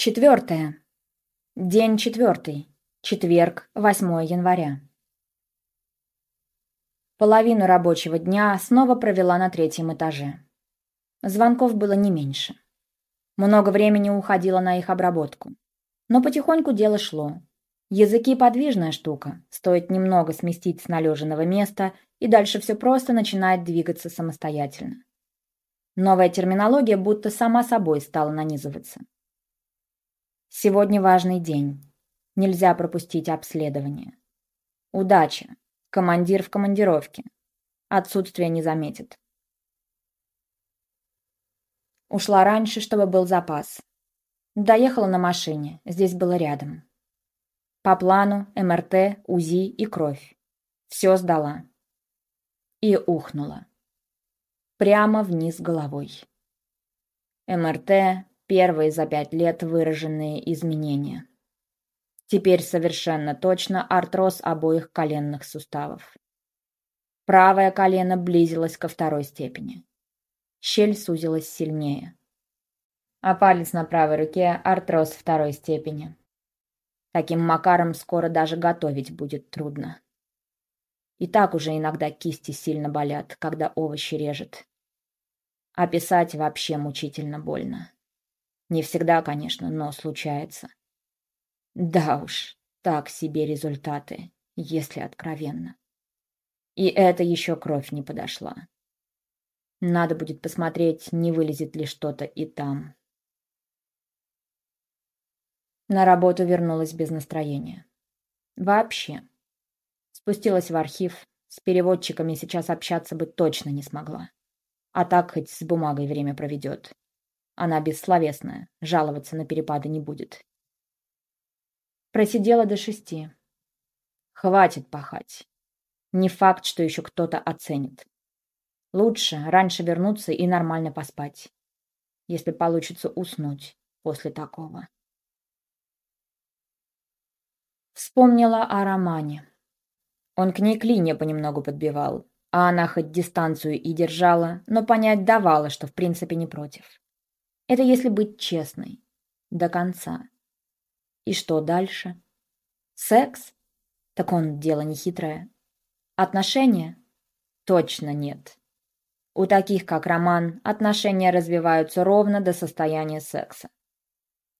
Четвертое. День четвертый. Четверг, 8 января. Половину рабочего дня снова провела на третьем этаже. Звонков было не меньше. Много времени уходило на их обработку. Но потихоньку дело шло. Языки – подвижная штука. Стоит немного сместить с належенного места, и дальше все просто начинает двигаться самостоятельно. Новая терминология будто сама собой стала нанизываться. Сегодня важный день. Нельзя пропустить обследование. Удача. Командир в командировке. Отсутствие не заметит. Ушла раньше, чтобы был запас. Доехала на машине, здесь было рядом. По плану МРТ, УЗИ и кровь. Все сдала. И ухнула. Прямо вниз головой. МРТ, Первые за пять лет выраженные изменения. Теперь совершенно точно артроз обоих коленных суставов. Правое колено близилось ко второй степени. Щель сузилась сильнее. А палец на правой руке – артроз второй степени. Таким макаром скоро даже готовить будет трудно. И так уже иногда кисти сильно болят, когда овощи режет. А писать вообще мучительно больно. Не всегда, конечно, но случается. Да уж, так себе результаты, если откровенно. И это еще кровь не подошла. Надо будет посмотреть, не вылезет ли что-то и там. На работу вернулась без настроения. Вообще. Спустилась в архив. С переводчиками сейчас общаться бы точно не смогла. А так хоть с бумагой время проведет. Она бессловесная, жаловаться на перепады не будет. Просидела до шести. Хватит пахать. Не факт, что еще кто-то оценит. Лучше раньше вернуться и нормально поспать. Если получится уснуть после такого. Вспомнила о романе. Он к ней клинья понемногу подбивал, а она хоть дистанцию и держала, но понять давала, что в принципе не против. Это если быть честной. До конца. И что дальше? Секс? Так он дело не хитрое. Отношения? Точно нет. У таких, как Роман, отношения развиваются ровно до состояния секса.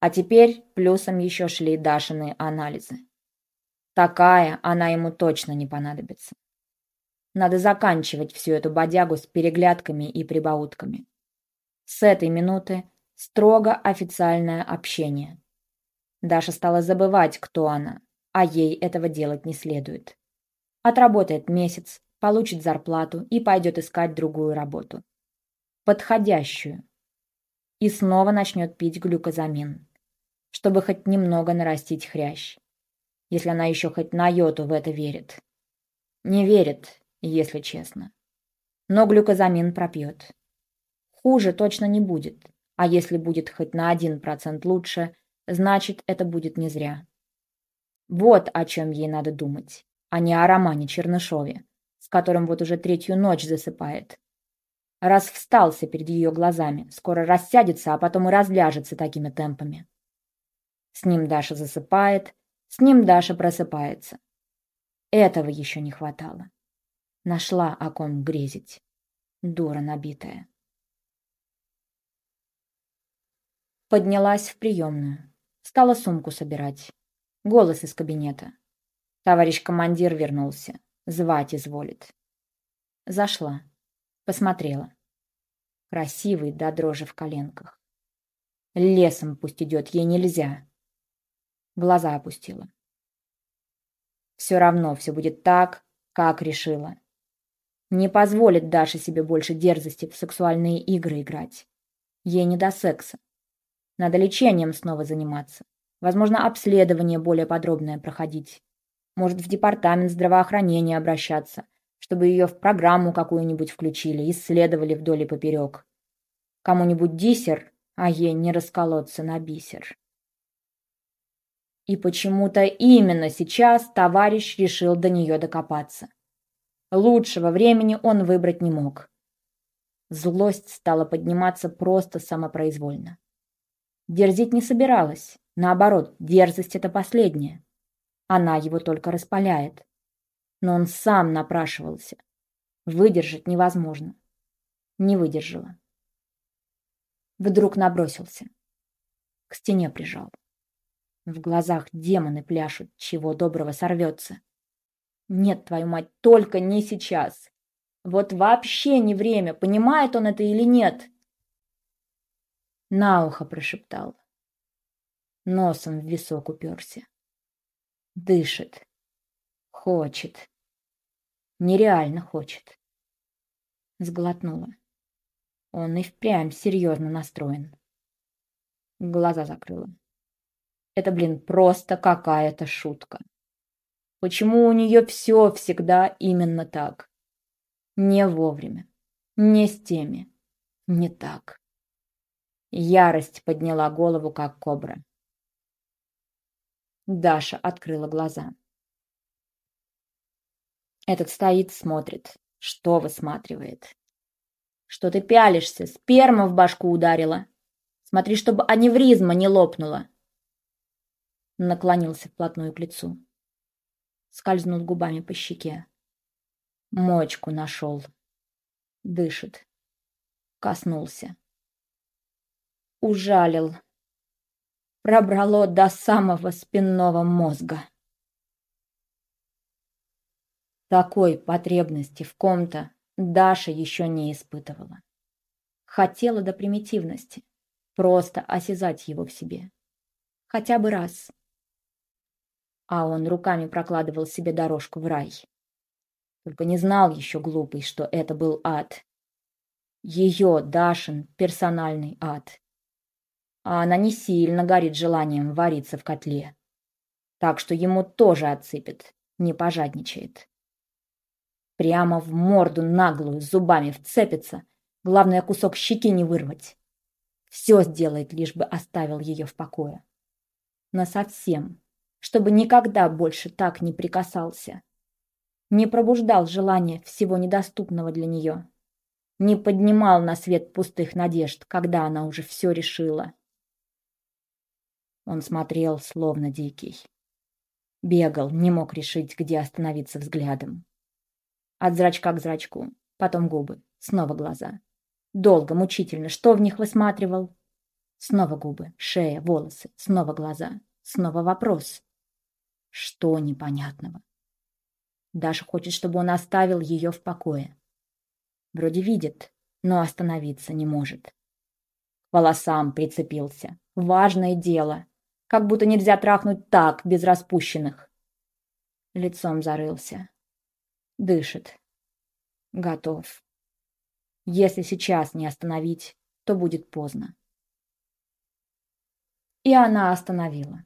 А теперь плюсом еще шли Дашины анализы. Такая она ему точно не понадобится. Надо заканчивать всю эту бодягу с переглядками и прибаутками. С этой минуты Строго официальное общение. Даша стала забывать, кто она, а ей этого делать не следует. Отработает месяц, получит зарплату и пойдет искать другую работу. Подходящую. И снова начнет пить глюкозамин, чтобы хоть немного нарастить хрящ. Если она еще хоть на йоту в это верит. Не верит, если честно. Но глюкозамин пропьет. Хуже точно не будет. А если будет хоть на один процент лучше, значит, это будет не зря. Вот о чем ей надо думать, а не о Романе Чернышове, с которым вот уже третью ночь засыпает. Раз встался перед ее глазами, скоро рассядется, а потом и разляжется такими темпами. С ним Даша засыпает, с ним Даша просыпается. Этого еще не хватало. Нашла о ком грезить. Дура набитая. Поднялась в приемную. Стала сумку собирать. Голос из кабинета. Товарищ командир вернулся. Звать изволит. Зашла. Посмотрела. Красивый до дрожи в коленках. Лесом пусть идет, ей нельзя. Глаза опустила. Все равно все будет так, как решила. Не позволит Даша себе больше дерзости в сексуальные игры играть. Ей не до секса. Надо лечением снова заниматься. Возможно, обследование более подробное проходить. Может, в департамент здравоохранения обращаться, чтобы ее в программу какую-нибудь включили, исследовали вдоль и поперек. Кому-нибудь диссер, а ей не расколоться на бисер. И почему-то именно сейчас товарищ решил до нее докопаться. Лучшего времени он выбрать не мог. Злость стала подниматься просто самопроизвольно. Дерзить не собиралась. Наоборот, дерзость — это последнее. Она его только распаляет. Но он сам напрашивался. Выдержать невозможно. Не выдержала. Вдруг набросился. К стене прижал. В глазах демоны пляшут, чего доброго сорвется. Нет, твою мать, только не сейчас. Вот вообще не время, понимает он это или нет. На ухо прошептал. Носом в висок уперся. Дышит. Хочет. Нереально хочет. Сглотнула. Он и впрямь серьезно настроен. Глаза закрыла. Это, блин, просто какая-то шутка. Почему у нее все всегда именно так? Не вовремя. Не с теми. Не так. Ярость подняла голову, как кобра. Даша открыла глаза. Этот стоит, смотрит. Что высматривает? Что ты пялишься? Сперма в башку ударила. Смотри, чтобы аневризма не лопнула. Наклонился вплотную к лицу. Скользнул губами по щеке. Мочку нашел. Дышит. Коснулся. Ужалил. Пробрало до самого спинного мозга. Такой потребности в ком-то Даша еще не испытывала. Хотела до примитивности. Просто осязать его в себе. Хотя бы раз. А он руками прокладывал себе дорожку в рай. Только не знал еще глупый, что это был ад. Ее, Дашин, персональный ад. А она не сильно горит желанием вариться в котле. Так что ему тоже отсыпет, не пожадничает. Прямо в морду наглую зубами вцепится, главное кусок щеки не вырвать. Все сделает, лишь бы оставил ее в покое. Но совсем, чтобы никогда больше так не прикасался не пробуждал желания всего недоступного для нее, не поднимал на свет пустых надежд, когда она уже все решила. Он смотрел, словно дикий. Бегал, не мог решить, где остановиться взглядом. От зрачка к зрачку, потом губы, снова глаза. Долго, мучительно, что в них высматривал? Снова губы, шея, волосы, снова глаза, снова вопрос. Что непонятного? Даша хочет, чтобы он оставил ее в покое. Вроде видит, но остановиться не может. К волосам прицепился. Важное дело. Как будто нельзя трахнуть так, без распущенных. Лицом зарылся. Дышит. Готов. Если сейчас не остановить, то будет поздно. И она остановила.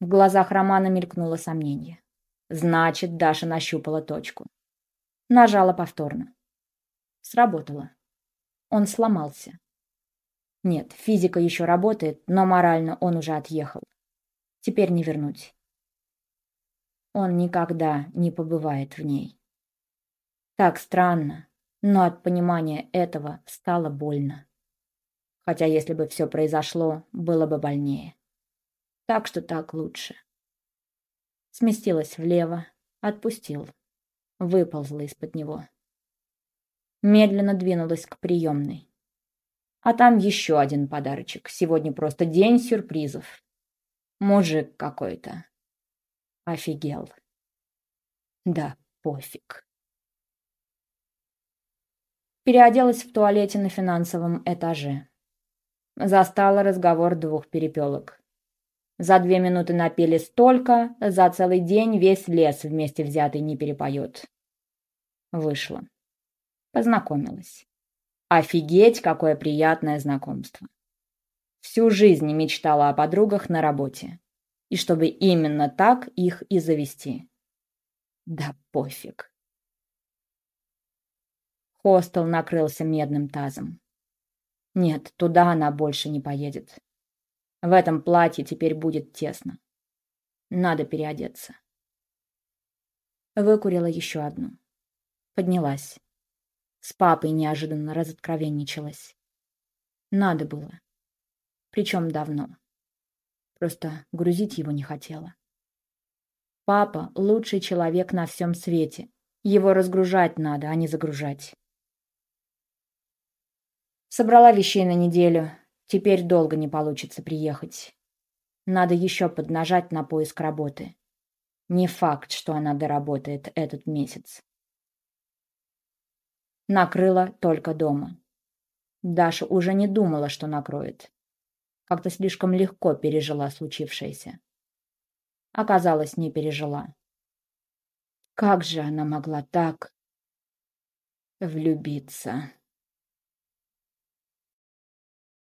В глазах Романа мелькнуло сомнение. Значит, Даша нащупала точку. Нажала повторно. Сработало. Он сломался. Нет, физика еще работает, но морально он уже отъехал. Теперь не вернуть. Он никогда не побывает в ней. Так странно, но от понимания этого стало больно. Хотя если бы все произошло, было бы больнее. Так что так лучше сместилась влево, отпустил. Выползла из-под него. Медленно двинулась к приемной. А там еще один подарочек. Сегодня просто день сюрпризов. Мужик какой-то. Офигел. Да, пофиг. Переоделась в туалете на финансовом этаже. Застала разговор двух перепелок. За две минуты напели столько, за целый день весь лес вместе взятый не перепоет. Вышла. Познакомилась. Офигеть, какое приятное знакомство. Всю жизнь мечтала о подругах на работе. И чтобы именно так их и завести. Да пофиг. Хостел накрылся медным тазом. Нет, туда она больше не поедет. В этом платье теперь будет тесно. Надо переодеться. Выкурила еще одну. Поднялась. С папой неожиданно разоткровенничалась. Надо было. Причем давно. Просто грузить его не хотела. Папа – лучший человек на всем свете. Его разгружать надо, а не загружать. Собрала вещей на неделю. Теперь долго не получится приехать. Надо еще поднажать на поиск работы. Не факт, что она доработает этот месяц. Накрыла только дома. Даша уже не думала, что накроет. Как-то слишком легко пережила случившееся. Оказалось, не пережила. Как же она могла так влюбиться?